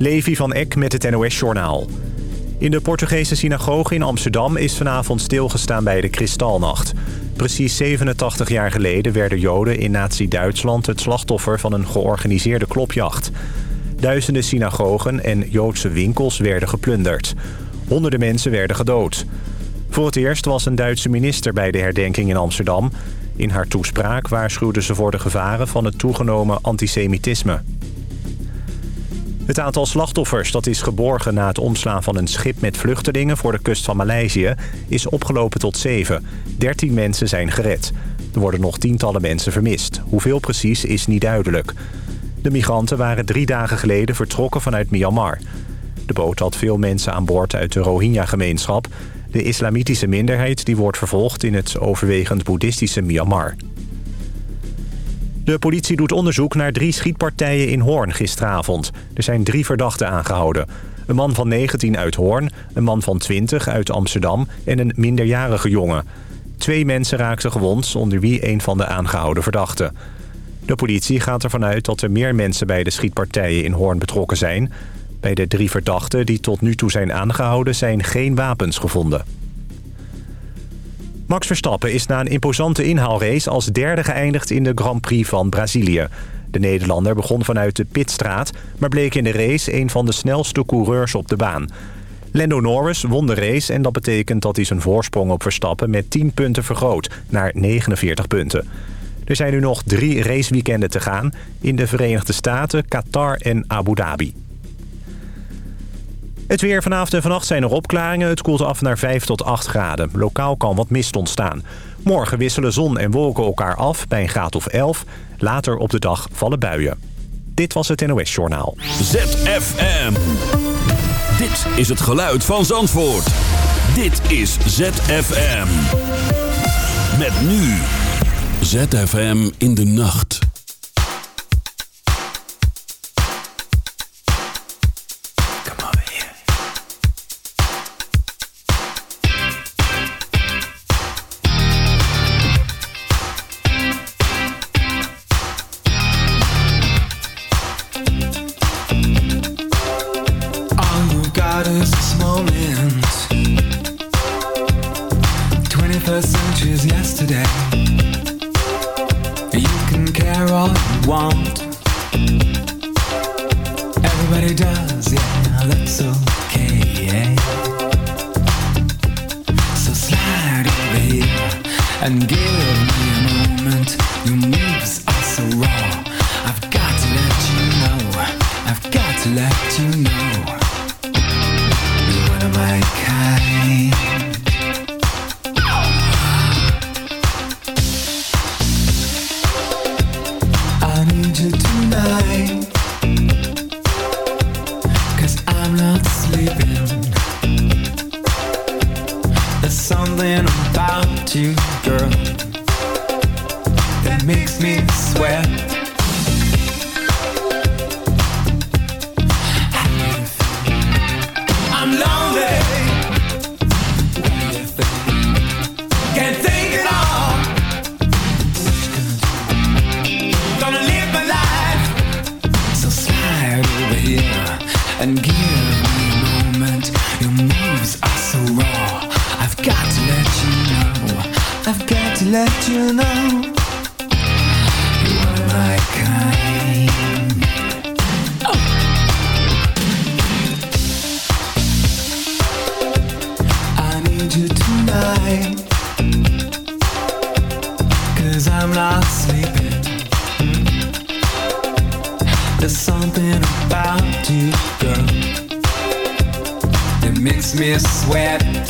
Levi van Eck met het NOS-journaal. In de Portugese synagoge in Amsterdam is vanavond stilgestaan bij de Kristalnacht. Precies 87 jaar geleden werden Joden in nazi-Duitsland het slachtoffer van een georganiseerde klopjacht. Duizenden synagogen en Joodse winkels werden geplunderd. Honderden mensen werden gedood. Voor het eerst was een Duitse minister bij de herdenking in Amsterdam. In haar toespraak waarschuwde ze voor de gevaren van het toegenomen antisemitisme. Het aantal slachtoffers dat is geborgen na het omslaan van een schip met vluchtelingen voor de kust van Maleisië is opgelopen tot zeven. Dertien mensen zijn gered. Er worden nog tientallen mensen vermist. Hoeveel precies is niet duidelijk. De migranten waren drie dagen geleden vertrokken vanuit Myanmar. De boot had veel mensen aan boord uit de Rohingya-gemeenschap... de islamitische minderheid die wordt vervolgd in het overwegend boeddhistische Myanmar. De politie doet onderzoek naar drie schietpartijen in Hoorn gisteravond. Er zijn drie verdachten aangehouden. Een man van 19 uit Hoorn, een man van 20 uit Amsterdam en een minderjarige jongen. Twee mensen raakten gewond, onder wie een van de aangehouden verdachten. De politie gaat ervan uit dat er meer mensen bij de schietpartijen in Hoorn betrokken zijn. Bij de drie verdachten die tot nu toe zijn aangehouden zijn geen wapens gevonden. Max Verstappen is na een imposante inhaalrace als derde geëindigd in de Grand Prix van Brazilië. De Nederlander begon vanuit de pitstraat, maar bleek in de race een van de snelste coureurs op de baan. Lando Norris won de race en dat betekent dat hij zijn voorsprong op Verstappen met 10 punten vergroot naar 49 punten. Er zijn nu nog drie raceweekenden te gaan in de Verenigde Staten, Qatar en Abu Dhabi. Het weer vanavond en vannacht zijn er opklaringen. Het koelt af naar 5 tot 8 graden. Lokaal kan wat mist ontstaan. Morgen wisselen zon en wolken elkaar af bij een graad of 11. Later op de dag vallen buien. Dit was het NOS Journaal. ZFM. Dit is het geluid van Zandvoort. Dit is ZFM. Met nu. ZFM in de nacht. And give me a moment. Your moves are so raw. I've got to let you know. I've got to let you know. You are my kind. Oh. I need you tonight. Cause I'm not sleeping. There's something about you makes me sweat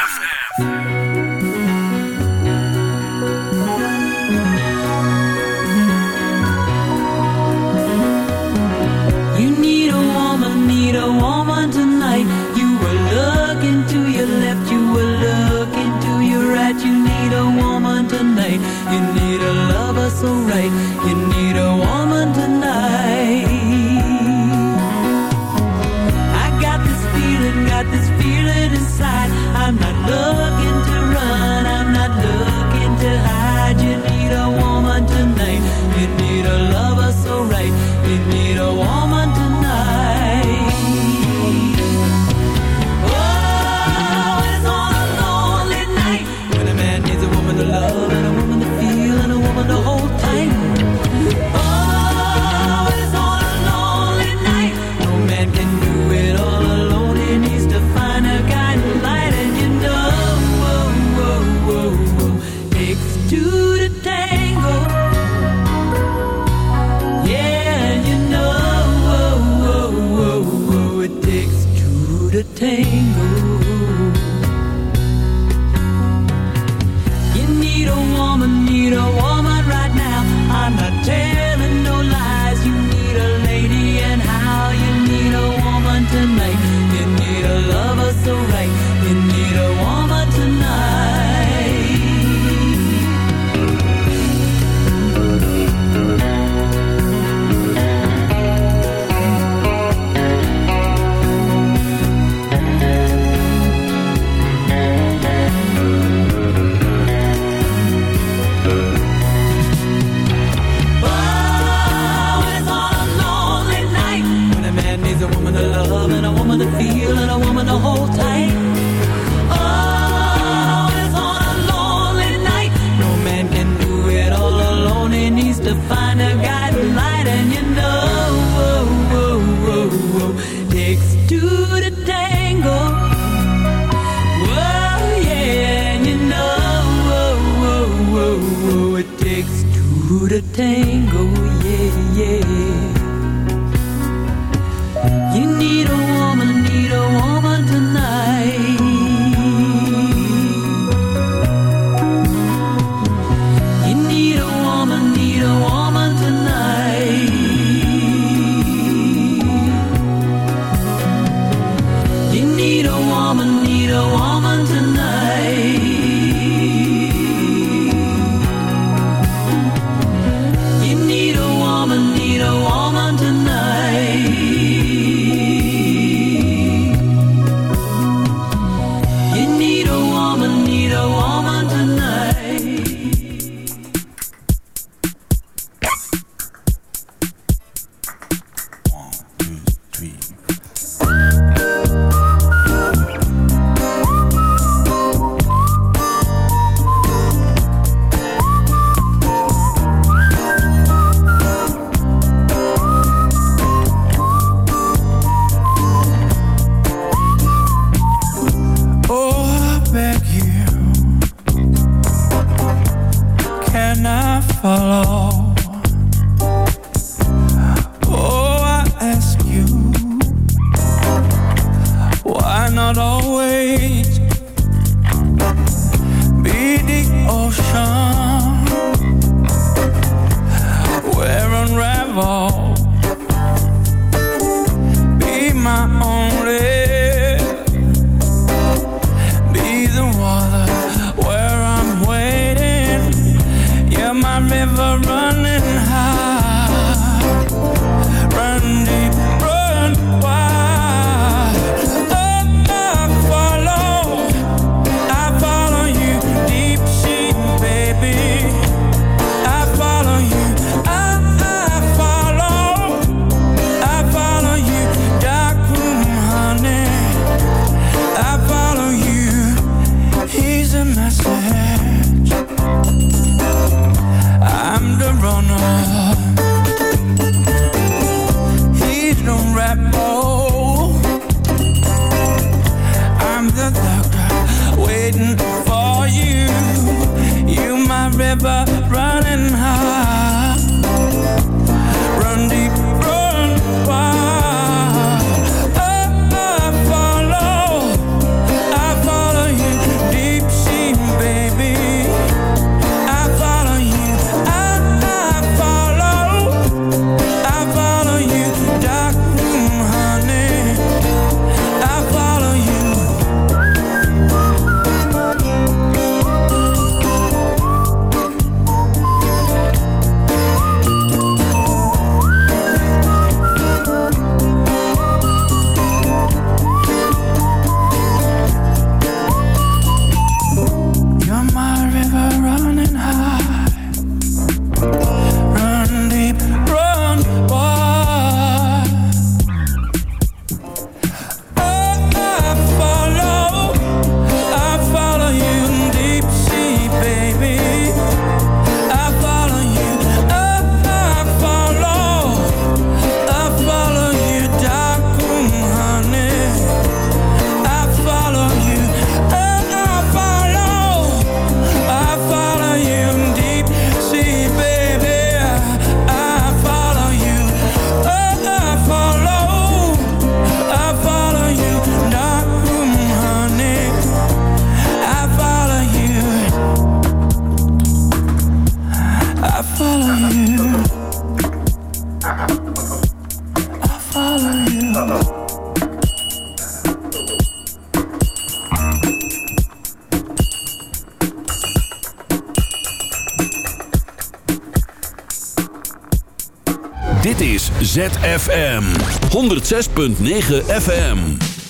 ZFM 106.9 FM.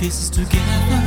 Pieces together.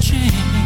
Change.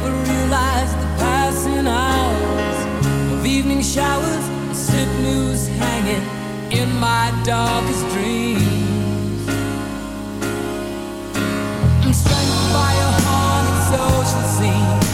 never realized the passing hours of evening showers, and sit news hanging in my darkest dreams. I'm strangled by a haunted social scene.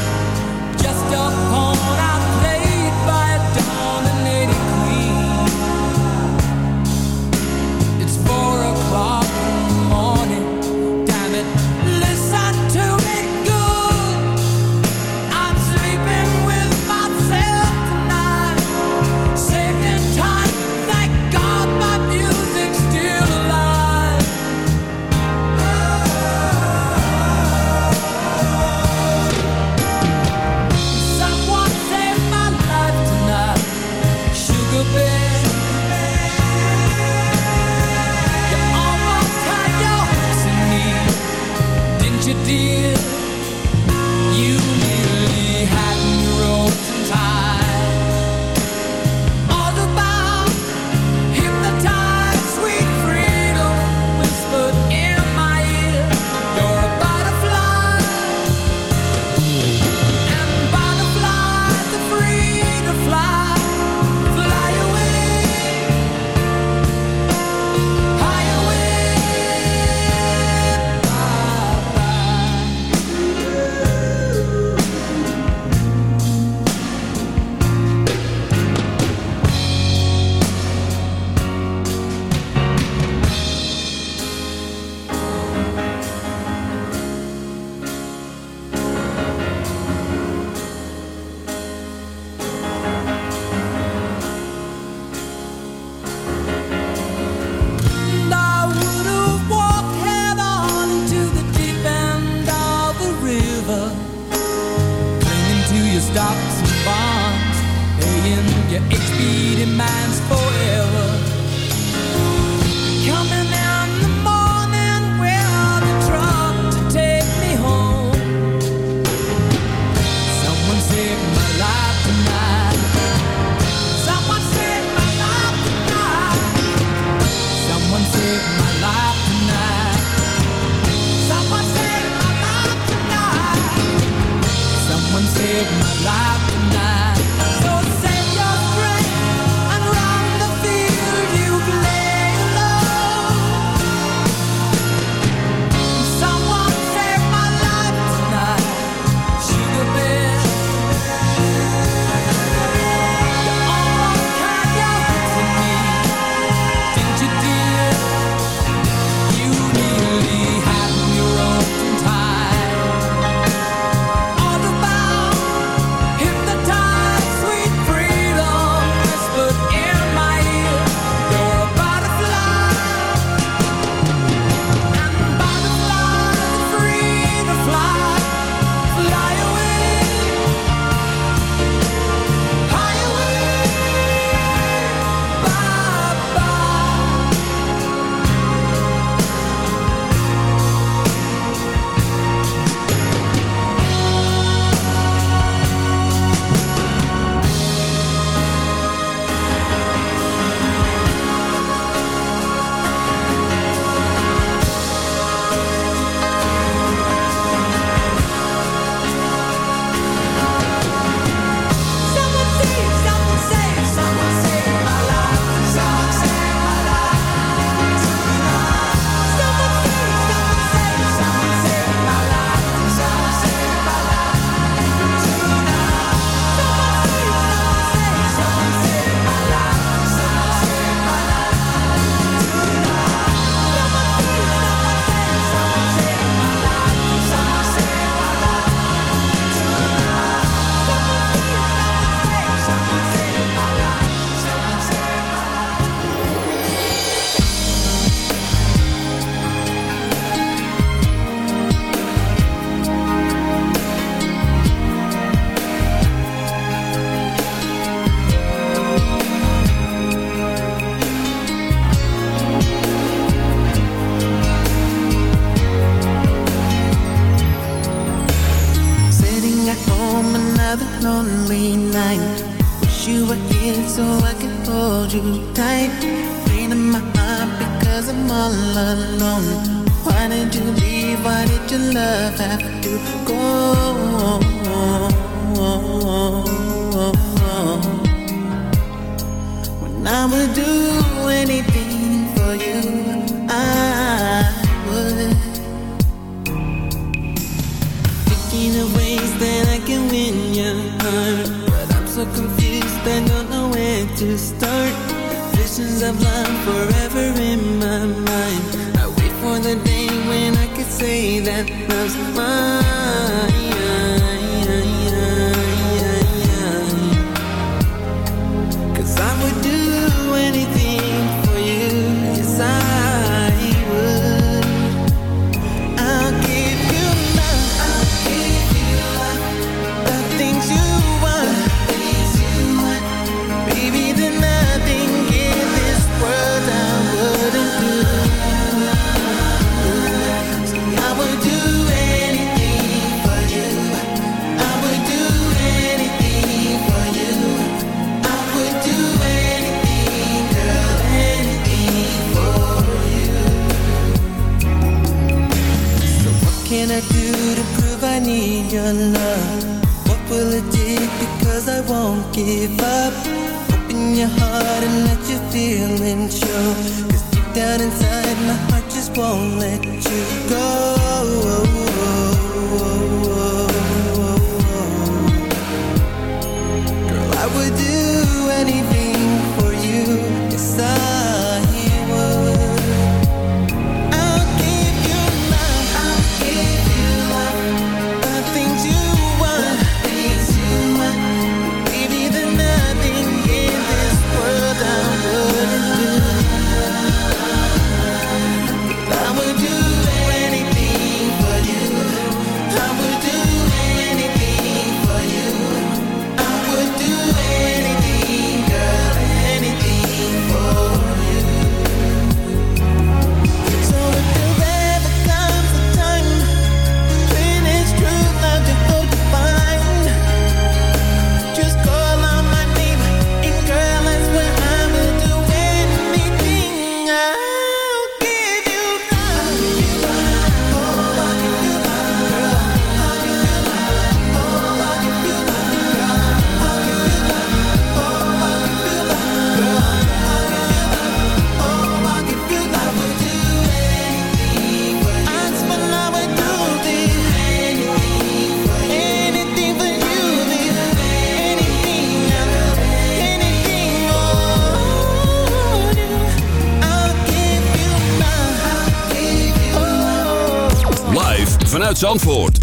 Zandvoort.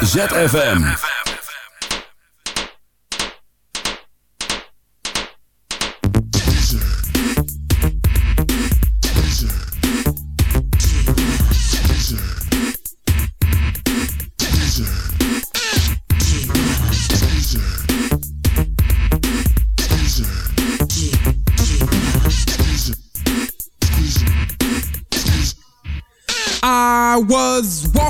ZFM.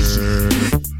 Jesus.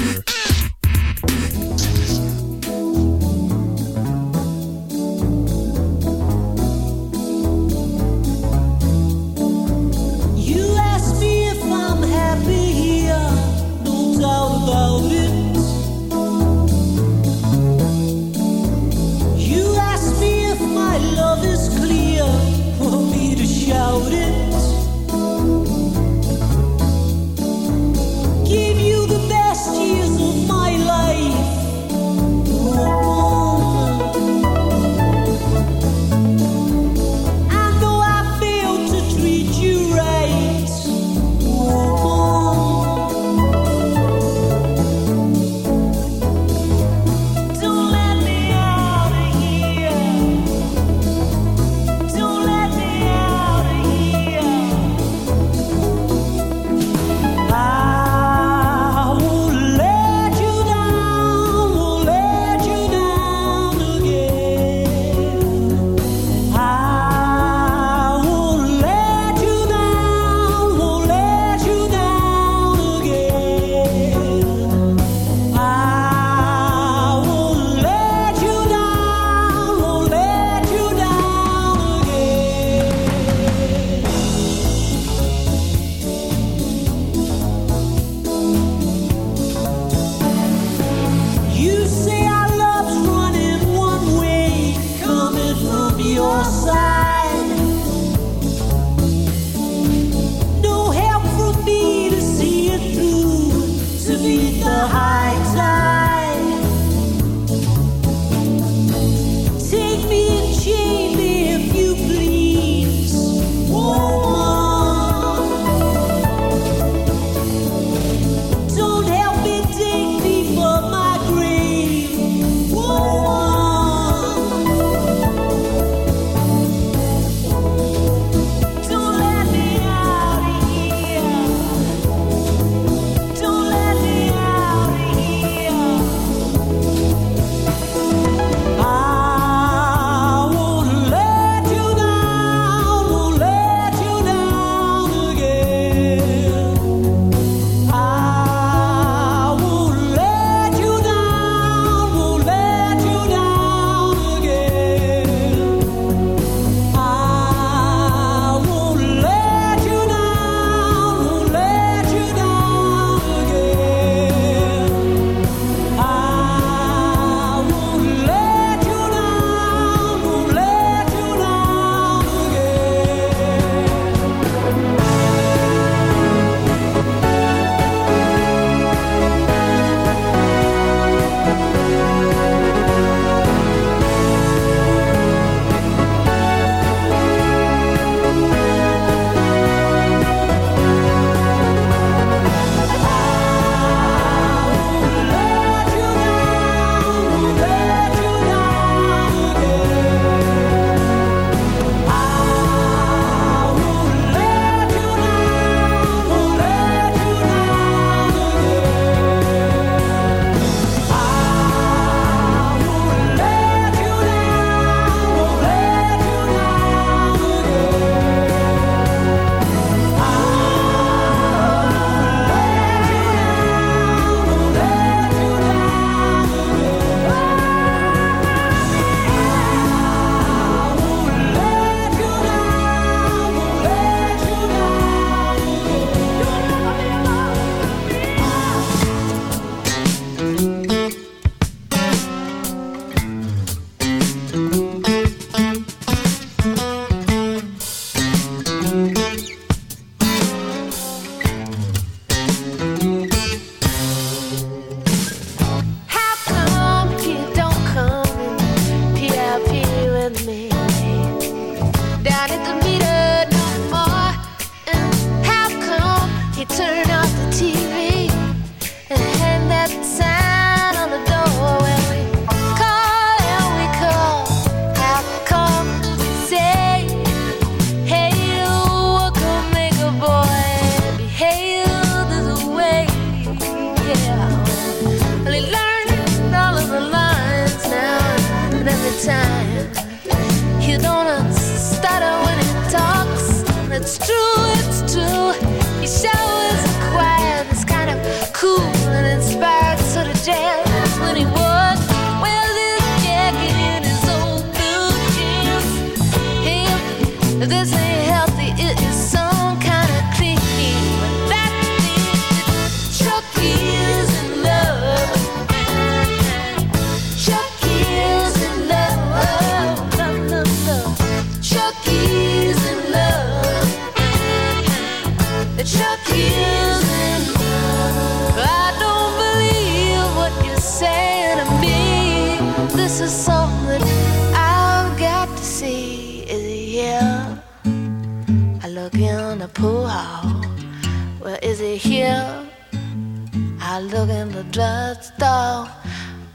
just thought,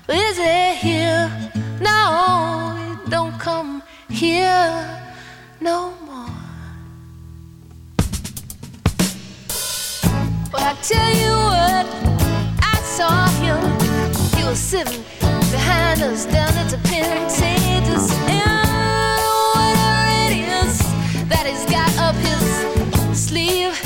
is it here? No, it don't come here no more. Well, I tell you what, I saw him. He was sitting behind us down at the Pentagons. And whatever it is that he's got up his sleeve.